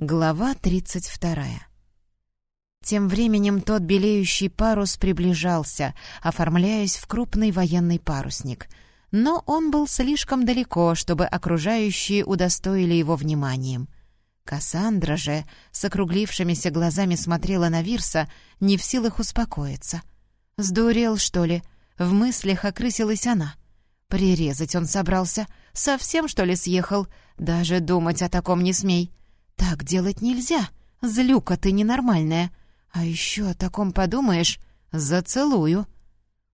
Глава 32. Тем временем тот белеющий парус приближался, оформляясь в крупный военный парусник. Но он был слишком далеко, чтобы окружающие удостоили его вниманием. Кассандра же с округлившимися глазами смотрела на Вирса, не в силах успокоиться. «Сдурел, что ли?» В мыслях окрысилась она. «Прирезать он собрался. Совсем, что ли, съехал? Даже думать о таком не смей». «Так делать нельзя. Злюка ты ненормальная. А еще о таком подумаешь — зацелую».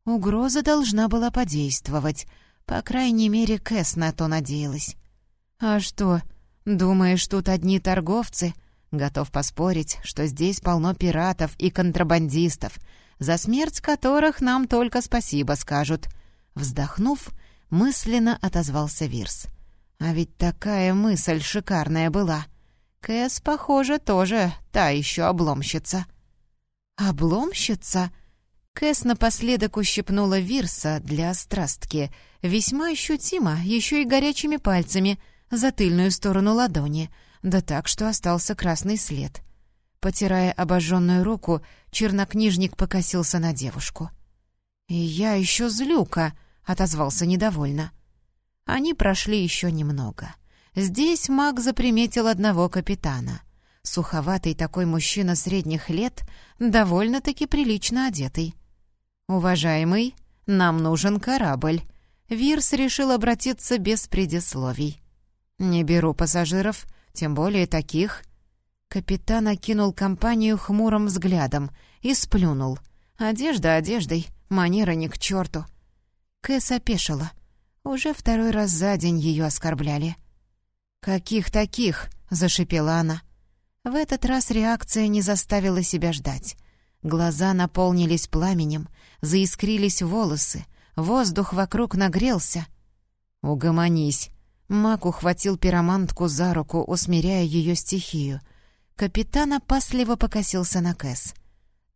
Угроза должна была подействовать. По крайней мере, Кэс на то надеялась. «А что, думаешь, тут одни торговцы?» Готов поспорить, что здесь полно пиратов и контрабандистов, за смерть которых нам только спасибо скажут. Вздохнув, мысленно отозвался Вирс. А ведь такая мысль шикарная была. Кэс, похоже, тоже та еще обломщица. «Обломщица?» Кэс напоследок ущипнула Вирса для страстки, весьма ощутимо, еще и горячими пальцами, за тыльную сторону ладони, да так, что остался красный след. Потирая обожженную руку, чернокнижник покосился на девушку. «И я еще злюка», — отозвался недовольно. Они прошли еще немного. Здесь маг заприметил одного капитана. Суховатый такой мужчина средних лет, довольно-таки прилично одетый. «Уважаемый, нам нужен корабль». Вирс решил обратиться без предисловий. «Не беру пассажиров, тем более таких». Капитан окинул компанию хмурым взглядом и сплюнул. «Одежда одеждой, манера ни к черту». Кэс опешила. Уже второй раз за день ее оскорбляли. «Каких таких?» — зашипела она. В этот раз реакция не заставила себя ждать. Глаза наполнились пламенем, заискрились волосы, воздух вокруг нагрелся. «Угомонись!» Мак ухватил пиромантку за руку, усмиряя ее стихию. Капитан опасливо покосился на Кэс.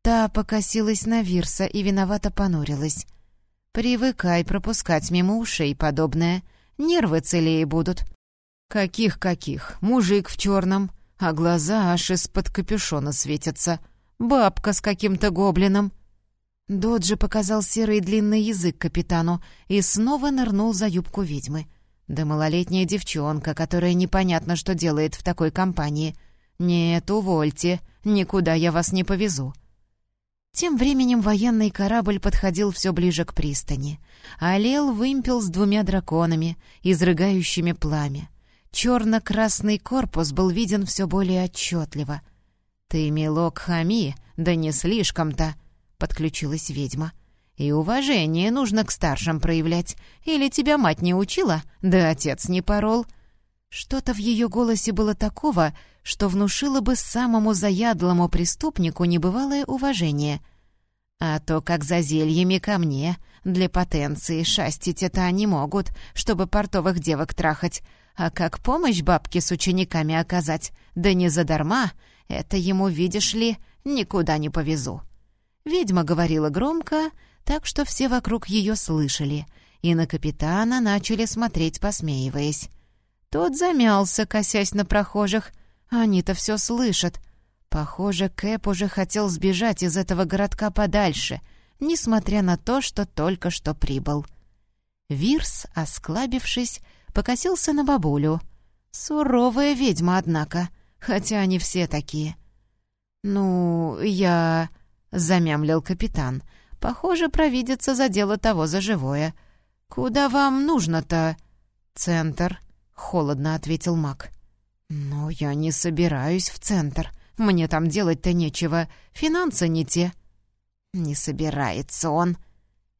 Та покосилась на Вирса и виновато понурилась. «Привыкай пропускать мимо ушей подобное. Нервы целее будут». «Каких-каких? Мужик в черном, а глаза аж из-под капюшона светятся. Бабка с каким-то гоблином». Доджи показал серый длинный язык капитану и снова нырнул за юбку ведьмы. Да малолетняя девчонка, которая непонятно, что делает в такой компании. «Нет, увольте, никуда я вас не повезу». Тем временем военный корабль подходил все ближе к пристани. Алел вымпел с двумя драконами, изрыгающими пламя. Черно-красный корпус был виден все более отчетливо. «Ты, милок, хами, да не слишком-то!» — подключилась ведьма. «И уважение нужно к старшим проявлять. Или тебя мать не учила, да отец не порол». Что-то в ее голосе было такого, что внушило бы самому заядлому преступнику небывалое уважение. А то, как за зельями ко мне, для потенции шастить это они могут, чтобы портовых девок трахать, а как помощь бабке с учениками оказать, да не задарма, это ему, видишь ли, никуда не повезу». Ведьма говорила громко, так что все вокруг ее слышали, и на капитана начали смотреть, посмеиваясь. Тот замялся, косясь на прохожих. Они-то все слышат. Похоже, Кэп уже хотел сбежать из этого городка подальше, несмотря на то, что только что прибыл. Вирс, осклабившись, покосился на бабулю. Суровая ведьма, однако, хотя они все такие. «Ну, я...» — замямлил капитан. «Похоже, провидится за дело того за живое. Куда вам нужно-то?» «Центр», — холодно ответил маг. «Но я не собираюсь в центр. Мне там делать-то нечего. Финансы не те». «Не собирается он», —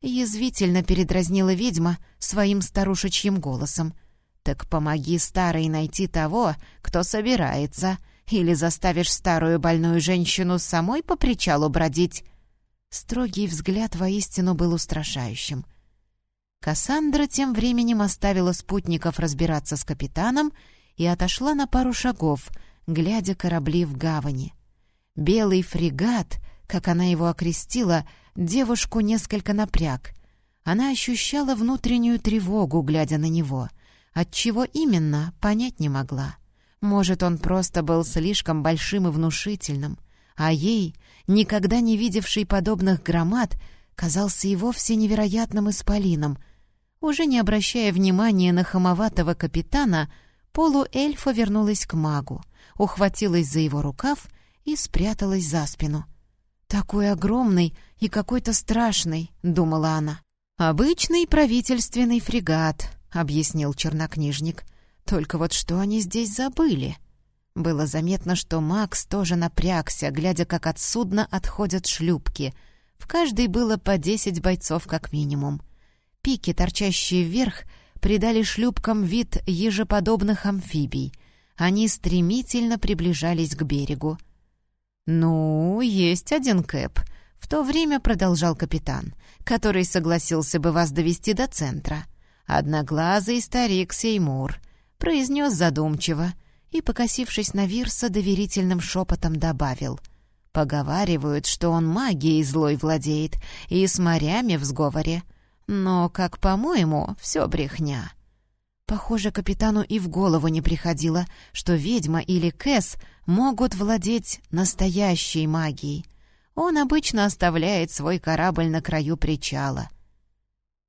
язвительно передразнила ведьма своим старушечьим голосом. «Так помоги старой найти того, кто собирается, или заставишь старую больную женщину самой по причалу бродить». Строгий взгляд воистину был устрашающим. Кассандра тем временем оставила спутников разбираться с капитаном и отошла на пару шагов, глядя корабли в гавани. Белый фрегат, как она его окрестила, девушку несколько напряг. Она ощущала внутреннюю тревогу, глядя на него — Отчего именно, понять не могла. Может, он просто был слишком большим и внушительным, а ей, никогда не видевшей подобных громад, казался и вовсе невероятным исполином. Уже не обращая внимания на хамоватого капитана, полуэльфа вернулась к магу, ухватилась за его рукав и спряталась за спину. «Такой огромный и какой-то страшный», — думала она. «Обычный правительственный фрегат», — объяснил чернокнижник. «Только вот что они здесь забыли?» Было заметно, что Макс тоже напрягся, глядя, как от судна отходят шлюпки. В каждой было по десять бойцов как минимум. Пики, торчащие вверх, придали шлюпкам вид ежеподобных амфибий. Они стремительно приближались к берегу. «Ну, есть один кэп», — в то время продолжал капитан, который согласился бы вас довести до центра. Одноглазый старик Сеймур произнес задумчиво — и, покосившись на Вирса, доверительным шепотом добавил. «Поговаривают, что он магией злой владеет и с морями в сговоре. Но, как по-моему, все брехня». Похоже, капитану и в голову не приходило, что ведьма или Кэс могут владеть настоящей магией. Он обычно оставляет свой корабль на краю причала.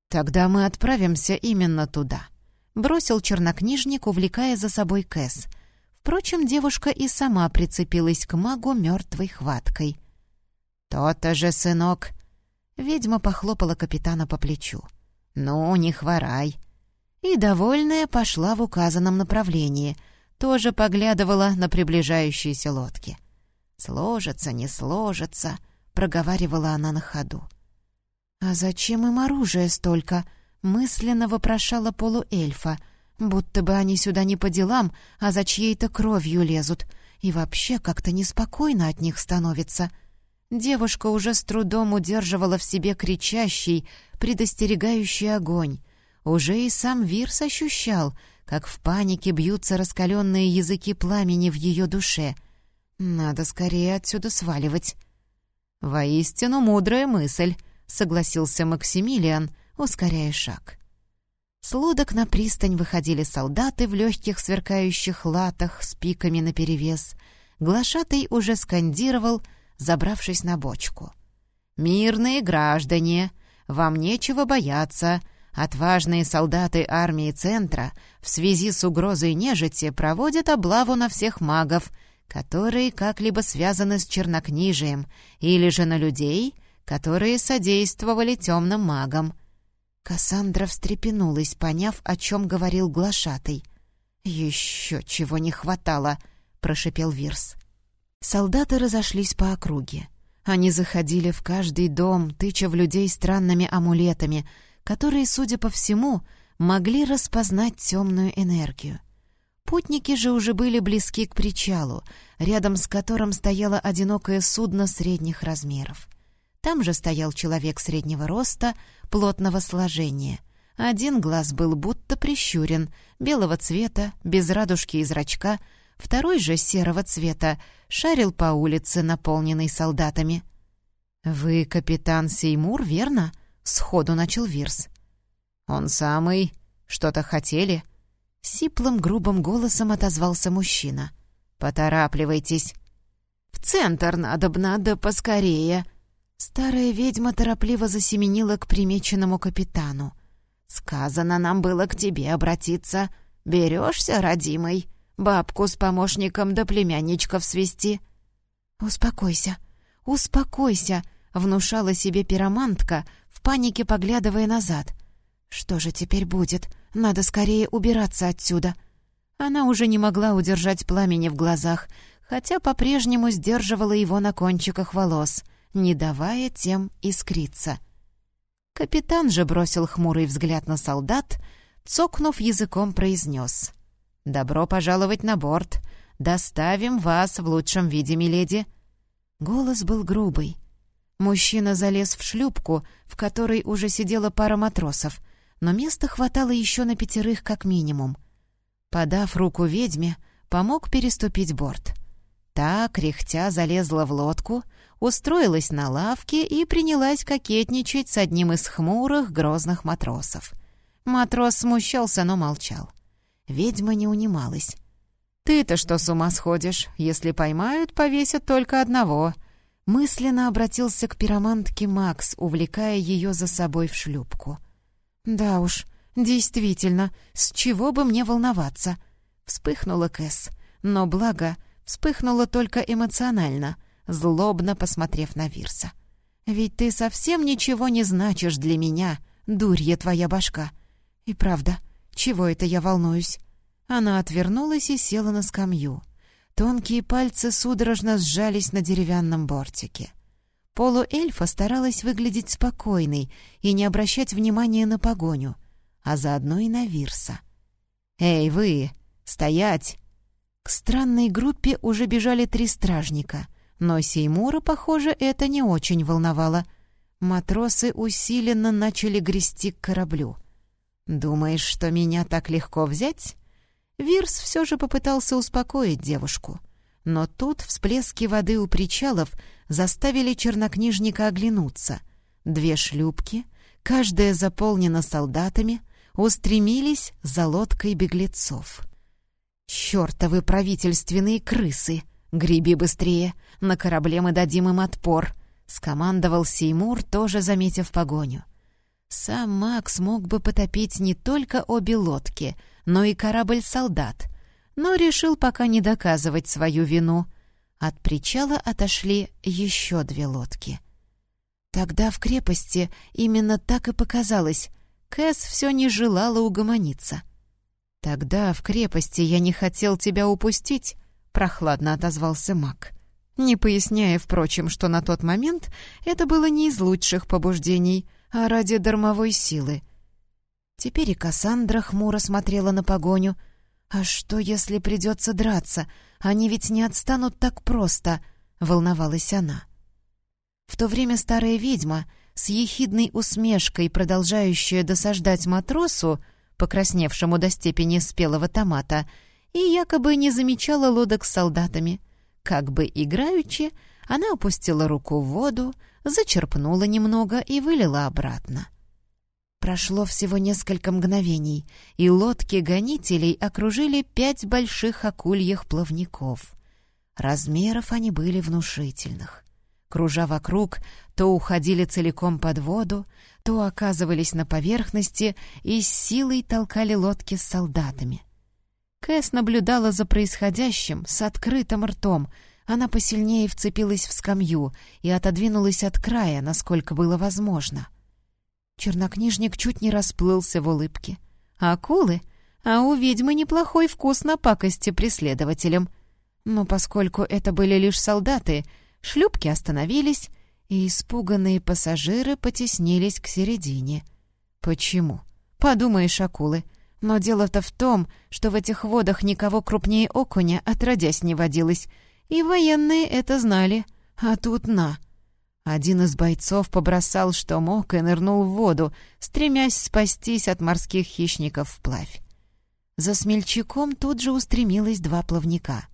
«Тогда мы отправимся именно туда», — бросил чернокнижник, увлекая за собой Кэс — Впрочем, девушка и сама прицепилась к магу мертвой хваткой. «То-то же, сынок!» Ведьма похлопала капитана по плечу. «Ну, не хворай!» И, довольная, пошла в указанном направлении, тоже поглядывала на приближающиеся лодки. «Сложится, не сложится», — проговаривала она на ходу. «А зачем им оружие столько?» — мысленно вопрошала полуэльфа — Будто бы они сюда не по делам, а за чьей-то кровью лезут. И вообще как-то неспокойно от них становится. Девушка уже с трудом удерживала в себе кричащий, предостерегающий огонь. Уже и сам Вирс ощущал, как в панике бьются раскаленные языки пламени в ее душе. Надо скорее отсюда сваливать. «Воистину мудрая мысль», — согласился Максимилиан, ускоряя шаг. С лодок на пристань выходили солдаты в легких сверкающих латах с пиками наперевес. Глашатый уже скандировал, забравшись на бочку. «Мирные граждане! Вам нечего бояться!» Отважные солдаты армии Центра в связи с угрозой нежити проводят облаву на всех магов, которые как-либо связаны с чернокнижием, или же на людей, которые содействовали темным магам. Кассандра встрепенулась, поняв, о чем говорил глашатый. «Еще чего не хватало!» — прошепел Вирс. Солдаты разошлись по округе. Они заходили в каждый дом, тыча в людей странными амулетами, которые, судя по всему, могли распознать темную энергию. Путники же уже были близки к причалу, рядом с которым стояло одинокое судно средних размеров. Там же стоял человек среднего роста, плотного сложения. Один глаз был будто прищурен, белого цвета, без радужки и зрачка, второй же серого цвета, шарил по улице, наполненной солдатами. «Вы капитан Сеймур, верно?» — сходу начал Вирс. «Он самый. Что-то хотели?» Сиплым грубым голосом отозвался мужчина. «Поторапливайтесь». «В центр надо б, надо поскорее», Старая ведьма торопливо засеменила к примеченному капитану. «Сказано нам было к тебе обратиться. Берешься, родимый? Бабку с помощником да племянничков свести?» «Успокойся, успокойся!» — внушала себе пиромантка, панике поглядывая назад. «Что же теперь будет? Надо скорее убираться отсюда!» Она уже не могла удержать пламени в глазах, хотя по-прежнему сдерживала его на кончиках волос — не давая тем искриться. Капитан же бросил хмурый взгляд на солдат, цокнув языком, произнес. «Добро пожаловать на борт. Доставим вас в лучшем виде, миледи». Голос был грубый. Мужчина залез в шлюпку, в которой уже сидела пара матросов, но места хватало еще на пятерых как минимум. Подав руку ведьме, помог переступить борт. Та, кряхтя, залезла в лодку, устроилась на лавке и принялась кокетничать с одним из хмурых, грозных матросов. Матрос смущался, но молчал. Ведьма не унималась. «Ты-то что с ума сходишь? Если поймают, повесят только одного». Мысленно обратился к пиромантке Макс, увлекая ее за собой в шлюпку. «Да уж, действительно, с чего бы мне волноваться?» Вспыхнула Кэс, но благо вспыхнула только эмоционально, злобно посмотрев на Вирса. «Ведь ты совсем ничего не значишь для меня, дурья твоя башка. И правда, чего это я волнуюсь?» Она отвернулась и села на скамью. Тонкие пальцы судорожно сжались на деревянном бортике. Полуэльфа старалась выглядеть спокойной и не обращать внимания на погоню, а заодно и на Вирса. «Эй, вы! Стоять!» К странной группе уже бежали три стражника, но Сеймура, похоже, это не очень волновало. Матросы усиленно начали грести к кораблю. «Думаешь, что меня так легко взять?» Вирс все же попытался успокоить девушку. Но тут всплески воды у причалов заставили чернокнижника оглянуться. Две шлюпки, каждая заполнена солдатами, устремились за лодкой беглецов. «Чёртовы правительственные крысы! Греби быстрее! На корабле мы дадим им отпор!» — скомандовал Сеймур, тоже заметив погоню. Сам Макс мог бы потопить не только обе лодки — но и корабль-солдат, но решил пока не доказывать свою вину. От причала отошли еще две лодки. Тогда в крепости именно так и показалось. Кэс все не желала угомониться. «Тогда в крепости я не хотел тебя упустить», — прохладно отозвался маг. Не поясняя, впрочем, что на тот момент это было не из лучших побуждений, а ради дармовой силы — Теперь и Кассандра хмуро смотрела на погоню. «А что, если придется драться? Они ведь не отстанут так просто», — волновалась она. В то время старая ведьма, с ехидной усмешкой, продолжающая досаждать матросу, покрасневшему до степени спелого томата, и якобы не замечала лодок с солдатами. Как бы играючи, она опустила руку в воду, зачерпнула немного и вылила обратно. — Прошло всего несколько мгновений, и лодки гонителей окружили пять больших акульих плавников. Размеров они были внушительных. Кружа вокруг, то уходили целиком под воду, то оказывались на поверхности и с силой толкали лодки с солдатами. Кэс наблюдала за происходящим с открытым ртом. Она посильнее вцепилась в скамью и отодвинулась от края, насколько было возможно — Чернокнижник чуть не расплылся в улыбке. «Акулы? А у ведьмы неплохой вкус на пакости преследователям. Но поскольку это были лишь солдаты, шлюпки остановились, и испуганные пассажиры потеснились к середине. Почему? Подумаешь, акулы. Но дело-то в том, что в этих водах никого крупнее окуня отродясь не водилось, и военные это знали. А тут на — один из бойцов побросал, что мог, и нырнул в воду, стремясь спастись от морских хищников вплавь. За смельчаком тут же устремилось два плавника.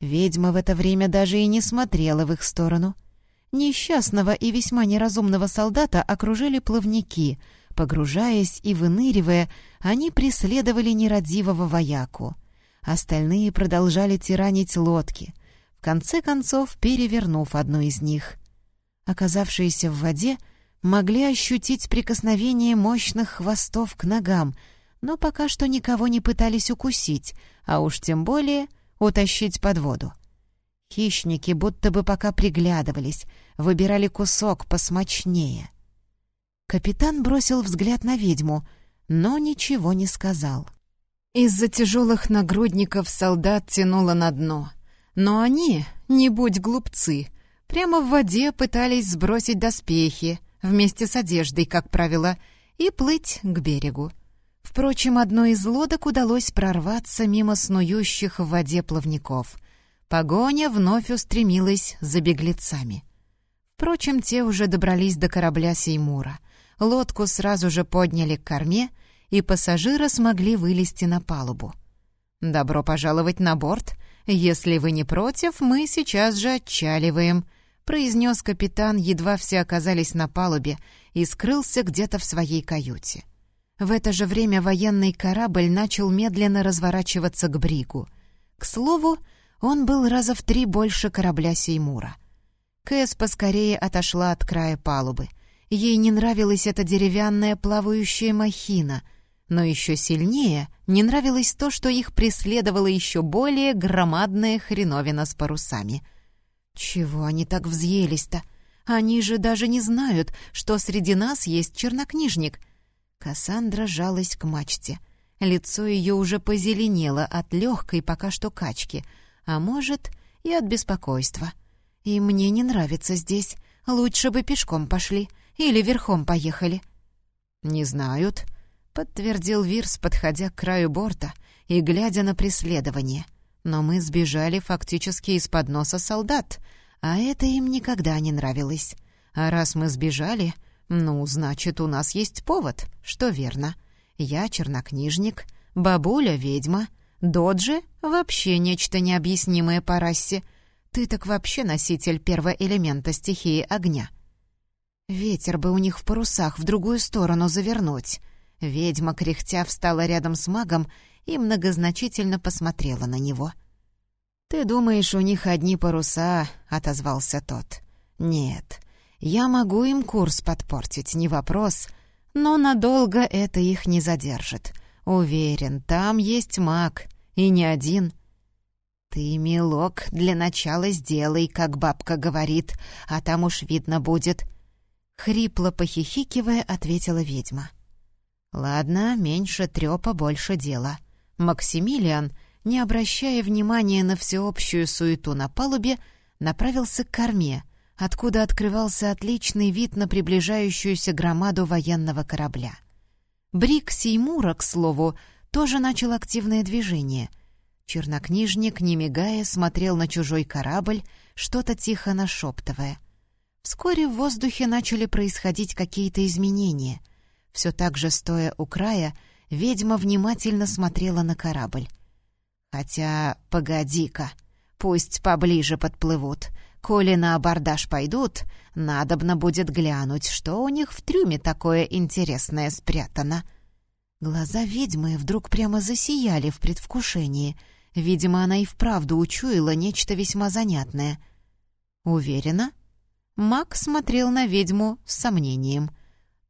Ведьма в это время даже и не смотрела в их сторону. Несчастного и весьма неразумного солдата окружили плавники. Погружаясь и выныривая, они преследовали нерадивого вояку. Остальные продолжали тиранить лодки, в конце концов перевернув одну из них оказавшиеся в воде, могли ощутить прикосновение мощных хвостов к ногам, но пока что никого не пытались укусить, а уж тем более утащить под воду. Хищники будто бы пока приглядывались, выбирали кусок посмочнее. Капитан бросил взгляд на ведьму, но ничего не сказал. Из-за тяжелых нагрудников солдат тянуло на дно. Но они, не будь глупцы, — Прямо в воде пытались сбросить доспехи, вместе с одеждой, как правило, и плыть к берегу. Впрочем, одной из лодок удалось прорваться мимо снующих в воде плавников. Погоня вновь устремилась за беглецами. Впрочем, те уже добрались до корабля Сеймура. Лодку сразу же подняли к корме, и пассажиры смогли вылезти на палубу. «Добро пожаловать на борт. Если вы не против, мы сейчас же отчаливаем», произнес капитан, едва все оказались на палубе, и скрылся где-то в своей каюте. В это же время военный корабль начал медленно разворачиваться к бригу. К слову, он был раза в три больше корабля Сеймура. Кэс поскорее отошла от края палубы. Ей не нравилась эта деревянная плавающая махина, но еще сильнее не нравилось то, что их преследовала еще более громадная хреновина с парусами. Чего они так взъелись-то? Они же даже не знают, что среди нас есть чернокнижник. Кассандра жалась к мачте. Лицо ее уже позеленело от легкой пока что качки, а может, и от беспокойства. И мне не нравится здесь. Лучше бы пешком пошли или верхом поехали. «Не знают», — подтвердил Вирс, подходя к краю борта и глядя на преследование. «Но мы сбежали фактически из-под носа солдат, а это им никогда не нравилось. А раз мы сбежали, ну, значит, у нас есть повод, что верно. Я чернокнижник, бабуля — ведьма, Доджи — вообще нечто необъяснимое по расе. Ты так вообще носитель первоэлемента стихии огня. Ветер бы у них в парусах в другую сторону завернуть. Ведьма, кряхтя, встала рядом с магом и многозначительно посмотрела на него — «Ты думаешь, у них одни паруса?» — отозвался тот. «Нет, я могу им курс подпортить, не вопрос, но надолго это их не задержит. Уверен, там есть маг, и не один». «Ты, милок, для начала сделай, как бабка говорит, а там уж видно будет», — хрипло похихикивая, ответила ведьма. «Ладно, меньше трёпа, больше дела. Максимилиан — не обращая внимания на всеобщую суету на палубе, направился к корме, откуда открывался отличный вид на приближающуюся громаду военного корабля. Брик Сеймура, к слову, тоже начал активное движение. Чернокнижник, не мигая, смотрел на чужой корабль, что-то тихо нашептывая. Вскоре в воздухе начали происходить какие-то изменения. Все так же, стоя у края, ведьма внимательно смотрела на корабль. Хотя, погоди-ка, пусть поближе подплывут. Коли на абордаж пойдут, надобно будет глянуть, что у них в трюме такое интересное спрятано. Глаза ведьмы вдруг прямо засияли в предвкушении. Видимо, она и вправду учуяла нечто весьма занятное. «Уверена?» Мак смотрел на ведьму с сомнением.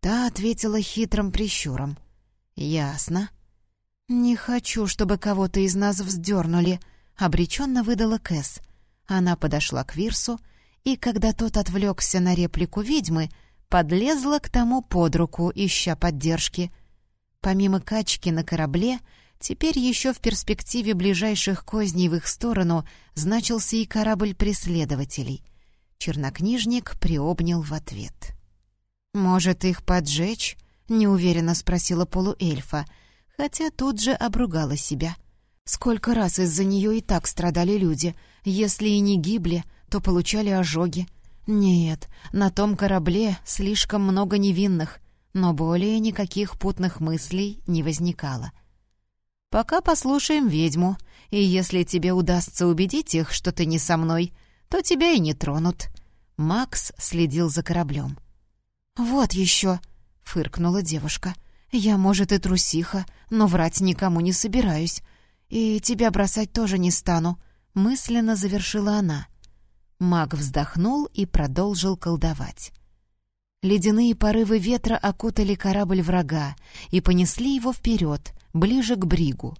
Та ответила хитрым прищуром. «Ясно. «Не хочу, чтобы кого-то из нас вздернули», — обреченно выдала Кэс. Она подошла к Вирсу, и, когда тот отвлекся на реплику ведьмы, подлезла к тому под руку, ища поддержки. Помимо качки на корабле, теперь еще в перспективе ближайших козней в их сторону значился и корабль преследователей. Чернокнижник приобнял в ответ. «Может, их поджечь?» — неуверенно спросила полуэльфа — хотя тут же обругала себя. Сколько раз из-за нее и так страдали люди. Если и не гибли, то получали ожоги. Нет, на том корабле слишком много невинных, но более никаких путных мыслей не возникало. «Пока послушаем ведьму, и если тебе удастся убедить их, что ты не со мной, то тебя и не тронут». Макс следил за кораблем. «Вот еще!» — фыркнула девушка — «Я, может, и трусиха, но врать никому не собираюсь. И тебя бросать тоже не стану», — мысленно завершила она. Маг вздохнул и продолжил колдовать. Ледяные порывы ветра окутали корабль врага и понесли его вперед, ближе к бригу.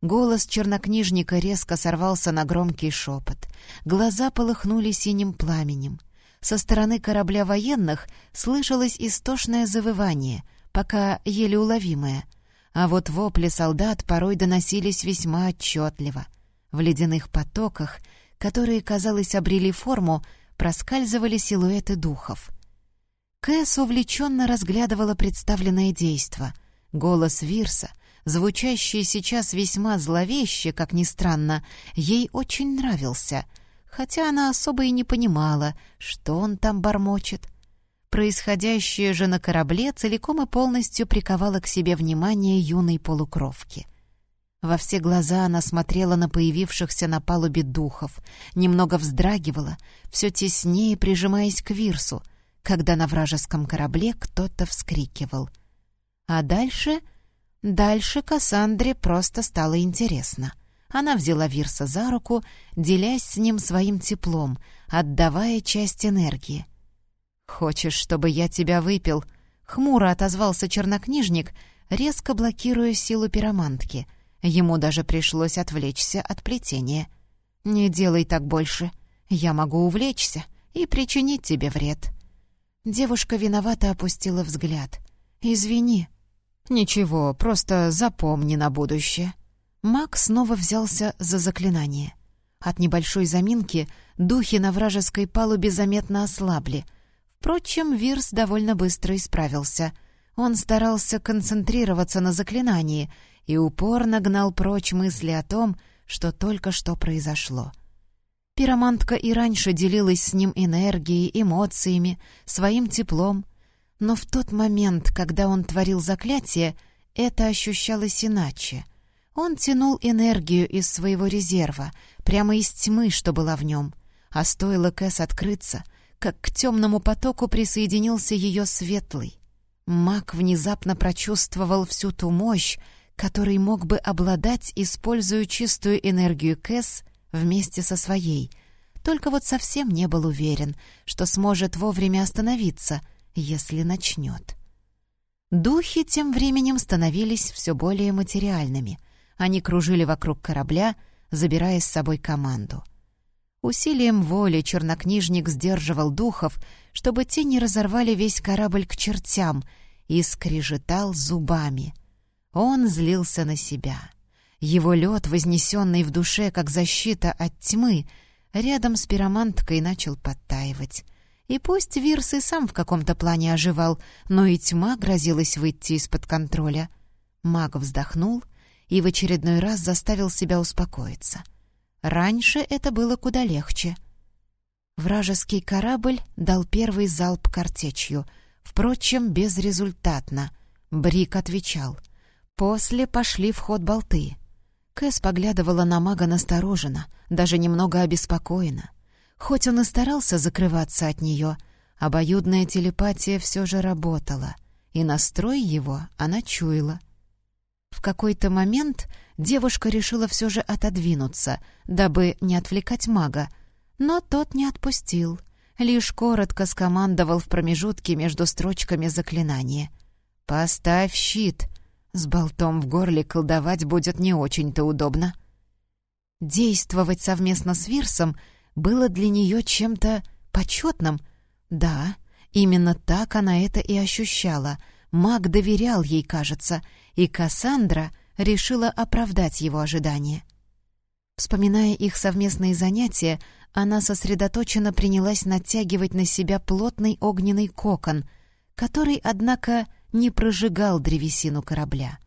Голос чернокнижника резко сорвался на громкий шепот. Глаза полыхнули синим пламенем. Со стороны корабля военных слышалось истошное завывание — пока еле уловимое, а вот вопли солдат порой доносились весьма отчетливо. В ледяных потоках, которые, казалось, обрели форму, проскальзывали силуэты духов. Кэс увлеченно разглядывала представленное действо. Голос Вирса, звучащий сейчас весьма зловеще, как ни странно, ей очень нравился, хотя она особо и не понимала, что он там бормочет — Происходящее же на корабле целиком и полностью приковало к себе внимание юной полукровки. Во все глаза она смотрела на появившихся на палубе духов, немного вздрагивала, все теснее прижимаясь к Вирсу, когда на вражеском корабле кто-то вскрикивал. А дальше... Дальше Кассандре просто стало интересно. Она взяла Вирса за руку, делясь с ним своим теплом, отдавая часть энергии. «Хочешь, чтобы я тебя выпил?» — хмуро отозвался чернокнижник, резко блокируя силу пиромантки. Ему даже пришлось отвлечься от плетения. «Не делай так больше. Я могу увлечься и причинить тебе вред». Девушка виновато опустила взгляд. «Извини». «Ничего, просто запомни на будущее». Маг снова взялся за заклинание. От небольшой заминки духи на вражеской палубе заметно ослабли. Впрочем, Вирс довольно быстро исправился. Он старался концентрироваться на заклинании и упорно гнал прочь мысли о том, что только что произошло. Пиромантка и раньше делилась с ним энергией, эмоциями, своим теплом, но в тот момент, когда он творил заклятие, это ощущалось иначе. Он тянул энергию из своего резерва, прямо из тьмы, что была в нем. А стоило Кэс открыться, как к темному потоку присоединился ее светлый. Маг внезапно прочувствовал всю ту мощь, которой мог бы обладать, используя чистую энергию Кэс вместе со своей. Только вот совсем не был уверен, что сможет вовремя остановиться, если начнет. Духи тем временем становились все более материальными. Они кружили вокруг корабля, забирая с собой команду. Усилием воли чернокнижник сдерживал духов, чтобы те не разорвали весь корабль к чертям, и скрежетал зубами. Он злился на себя. Его лед, вознесенный в душе как защита от тьмы, рядом с пироманткой начал подтаивать. И пусть Вирс и сам в каком-то плане оживал, но и тьма грозилась выйти из-под контроля. Маг вздохнул и в очередной раз заставил себя успокоиться. Раньше это было куда легче. Вражеский корабль дал первый залп картечью, впрочем, безрезультатно. Брик отвечал. После пошли в ход болты. Кэс поглядывала на мага настороженно, даже немного обеспокоена. Хоть он и старался закрываться от нее, обоюдная телепатия все же работала, и настрой его она чуяла. В какой-то момент девушка решила все же отодвинуться, дабы не отвлекать мага, но тот не отпустил, лишь коротко скомандовал в промежутке между строчками заклинания. «Поставь щит!» С болтом в горле колдовать будет не очень-то удобно. Действовать совместно с Вирсом — было для нее чем-то почетным. Да, именно так она это и ощущала. Маг доверял ей, кажется, и Кассандра решила оправдать его ожидания. Вспоминая их совместные занятия, она сосредоточенно принялась натягивать на себя плотный огненный кокон, который, однако, не прожигал древесину корабля.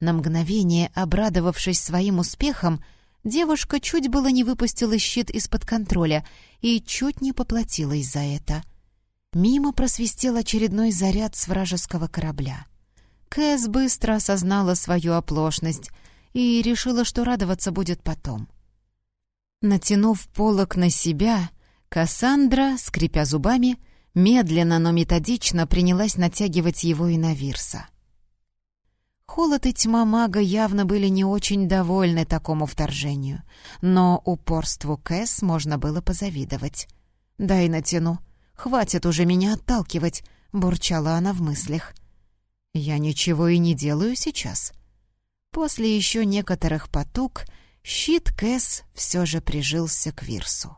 На мгновение, обрадовавшись своим успехом, Девушка чуть было не выпустила щит из-под контроля и чуть не поплатилась за это. Мимо просвистел очередной заряд с вражеского корабля. Кэс быстро осознала свою оплошность и решила, что радоваться будет потом. Натянув полок на себя, Кассандра, скрипя зубами, медленно, но методично принялась натягивать его и на Вирса. Холод и тьма мага явно были не очень довольны такому вторжению, но упорству Кэс можно было позавидовать. «Дай натяну. Хватит уже меня отталкивать», — бурчала она в мыслях. «Я ничего и не делаю сейчас». После еще некоторых потуг щит Кэс все же прижился к Вирсу.